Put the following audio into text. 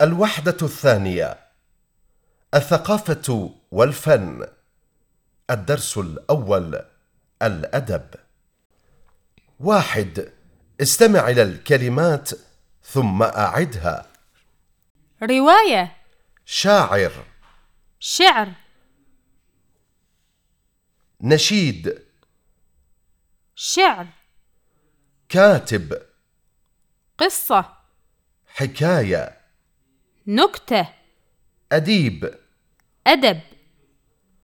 الوحدة الثانية الثقافة والفن الدرس الأول الأدب. واحد استمع إلى الكلمات ثم أعدها. رواية. شاعر. شعر. نشيد. شعر. كاتب. قصة. حكاية. نكتة. أديب. أدب.